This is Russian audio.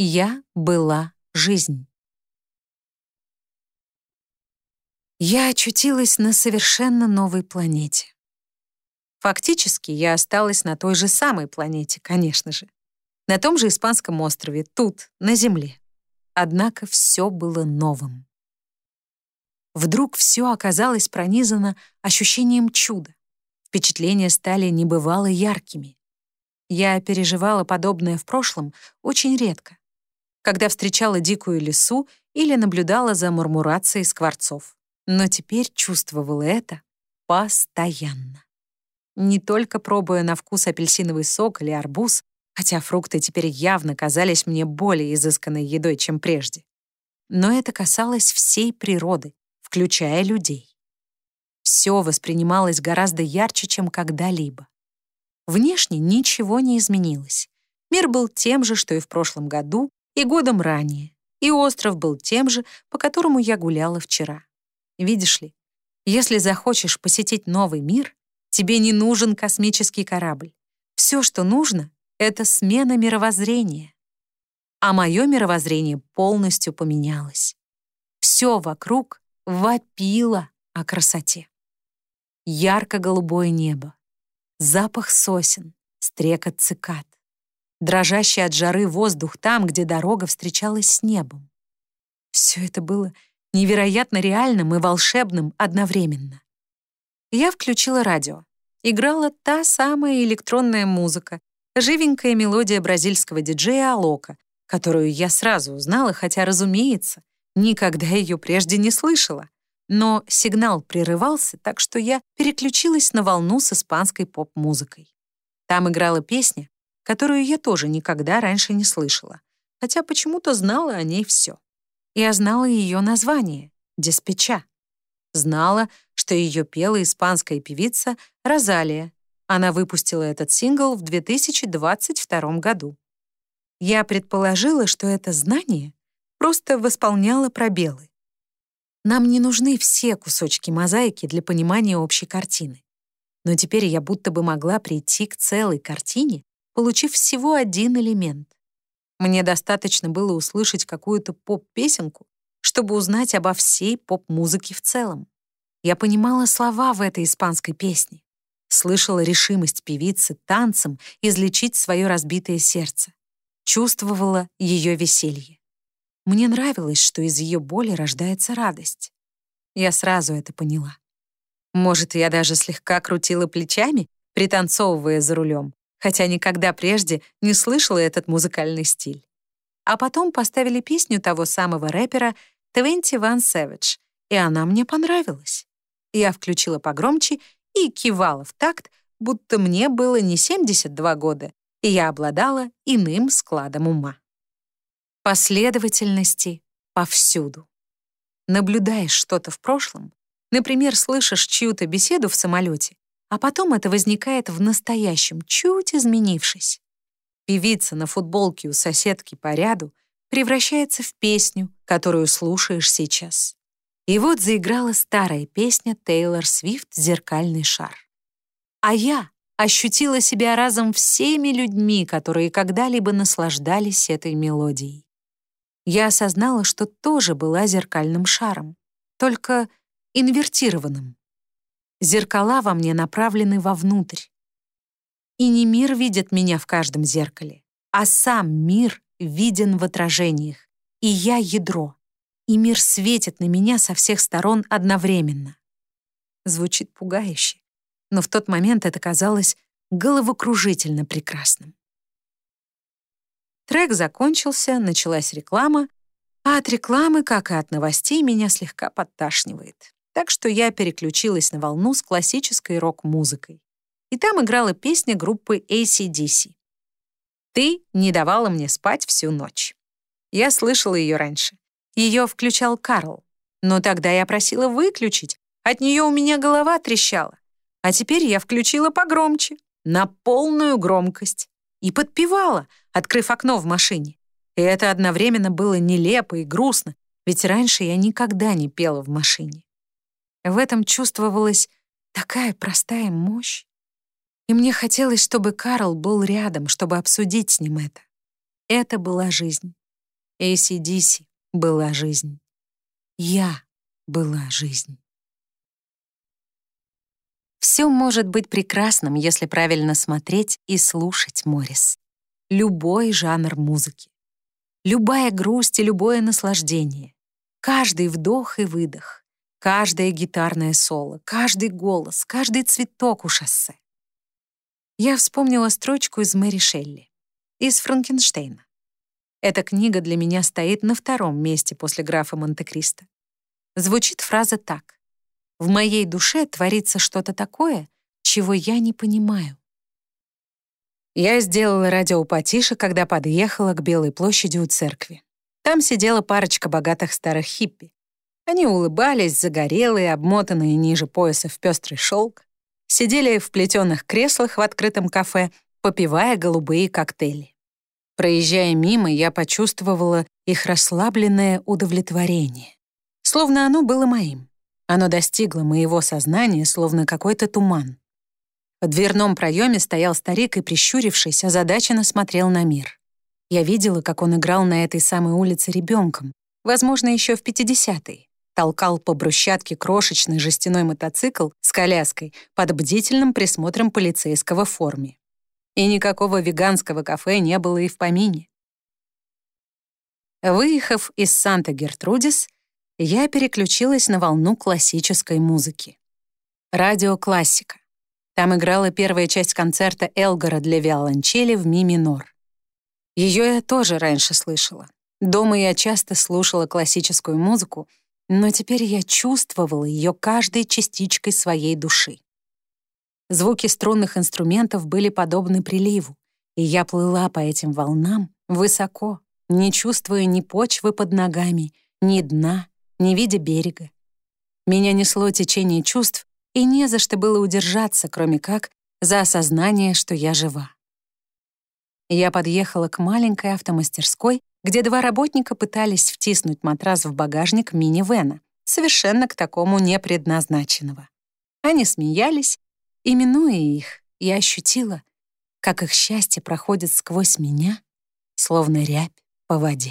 Я была жизнь. Я очутилась на совершенно новой планете. Фактически я осталась на той же самой планете, конечно же. На том же испанском острове, тут, на Земле. Однако все было новым. Вдруг все оказалось пронизано ощущением чуда. Впечатления стали небывало яркими. Я переживала подобное в прошлом очень редко, когда встречала дикую лису или наблюдала за мурмурацией скворцов. Но теперь чувствовала это постоянно. Не только пробуя на вкус апельсиновый сок или арбуз, хотя фрукты теперь явно казались мне более изысканной едой, чем прежде. Но это касалось всей природы, включая людей. Все воспринималось гораздо ярче, чем когда-либо. Внешне ничего не изменилось. Мир был тем же, что и в прошлом году, и годом ранее, и остров был тем же, по которому я гуляла вчера. Видишь ли, если захочешь посетить новый мир, тебе не нужен космический корабль. Все, что нужно, это смена мировоззрения. А мое мировоззрение полностью поменялось. Все вокруг вопило о красоте. Ярко-голубое небо, запах сосен, стрекот цикад, дрожащий от жары воздух там, где дорога встречалась с небом. Все это было невероятно реальным и волшебным одновременно. Я включила радио. Играла та самая электронная музыка, живенькая мелодия бразильского диджея Алока, которую я сразу узнала, хотя, разумеется, никогда ее прежде не слышала. Но сигнал прерывался, так что я переключилась на волну с испанской поп-музыкой. Там играла песня, которую я тоже никогда раньше не слышала, хотя почему-то знала о ней все. Я знала ее название — «Диспеча». Знала, что ее пела испанская певица Розалия. Она выпустила этот сингл в 2022 году. Я предположила, что это знание просто восполняло пробелы. Нам не нужны все кусочки мозаики для понимания общей картины. Но теперь я будто бы могла прийти к целой картине, получив всего один элемент. Мне достаточно было услышать какую-то поп-песенку, чтобы узнать обо всей поп-музыке в целом. Я понимала слова в этой испанской песне, слышала решимость певицы танцем излечить свое разбитое сердце, чувствовала ее веселье. Мне нравилось, что из ее боли рождается радость. Я сразу это поняла. Может, я даже слегка крутила плечами, пританцовывая за рулем, хотя никогда прежде не слышала этот музыкальный стиль. А потом поставили песню того самого рэпера Twenty One Savage, и она мне понравилась. Я включила погромче и кивала в такт, будто мне было не 72 года, и я обладала иным складом ума. Последовательности повсюду. Наблюдаешь что-то в прошлом, например, слышишь чью-то беседу в самолете, а потом это возникает в настоящем, чуть изменившись. Певица на футболке у соседки по ряду превращается в песню, которую слушаешь сейчас. И вот заиграла старая песня Тейлор Свифт «Зеркальный шар». А я ощутила себя разом всеми людьми, которые когда-либо наслаждались этой мелодией. Я осознала, что тоже была зеркальным шаром, только инвертированным. Зеркала во мне направлены вовнутрь. И не мир видит меня в каждом зеркале, а сам мир виден в отражениях, и я ядро, и мир светит на меня со всех сторон одновременно. Звучит пугающе, но в тот момент это казалось головокружительно прекрасным. Трек закончился, началась реклама, а от рекламы, как и от новостей, меня слегка подташнивает так что я переключилась на волну с классической рок-музыкой. И там играла песня группы ACDC. «Ты не давала мне спать всю ночь». Я слышала ее раньше. Ее включал Карл. Но тогда я просила выключить. От нее у меня голова трещала. А теперь я включила погромче, на полную громкость. И подпевала, открыв окно в машине. И это одновременно было нелепо и грустно, ведь раньше я никогда не пела в машине. В этом чувствовалась такая простая мощь. И мне хотелось, чтобы Карл был рядом, чтобы обсудить с ним это. Это была жизнь. ACDC была жизнь. Я была жизнь. Все может быть прекрасным, если правильно смотреть и слушать Моррис. Любой жанр музыки. Любая грусть и любое наслаждение. Каждый вдох и выдох. Каждое гитарное соло, каждый голос, каждый цветок у шоссе. Я вспомнила строчку из Мэри Шелли, из Франкенштейна. Эта книга для меня стоит на втором месте после графа Монте-Кристо. Звучит фраза так. «В моей душе творится что-то такое, чего я не понимаю». Я сделала радио потише, когда подъехала к Белой площади у церкви. Там сидела парочка богатых старых хиппи. Они улыбались, загорелые, обмотанные ниже пояса в пестрый шелк, сидели в плетеных креслах в открытом кафе, попивая голубые коктейли. Проезжая мимо, я почувствовала их расслабленное удовлетворение. Словно оно было моим. Оно достигло моего сознания, словно какой-то туман. В дверном проеме стоял старик и, прищурившись, озадаченно смотрел на мир. Я видела, как он играл на этой самой улице ребенком, возможно, еще в 50-е. Толкал по брусчатке крошечный жестяной мотоцикл с коляской под бдительным присмотром полицейского в форме и никакого веганского кафе не было и в помине. Выехав из Санта-Гертрудис, я переключилась на волну классической музыки. Радиоклассика. Там играла первая часть концерта Элгора для виолончели в ми минор. Ее я тоже раньше слышала. Дома я часто слушала классическую музыку, но теперь я чувствовала ее каждой частичкой своей души. Звуки струнных инструментов были подобны приливу, и я плыла по этим волнам высоко, не чувствуя ни почвы под ногами, ни дна, ни видя берега. Меня несло течение чувств, и не за что было удержаться, кроме как за осознание, что я жива. Я подъехала к маленькой автомастерской, где два работника пытались втиснуть матрас в багажник мини-вена, совершенно к такому непредназначенного. Они смеялись, и, минуя их, я ощутила, как их счастье проходит сквозь меня, словно рябь по воде.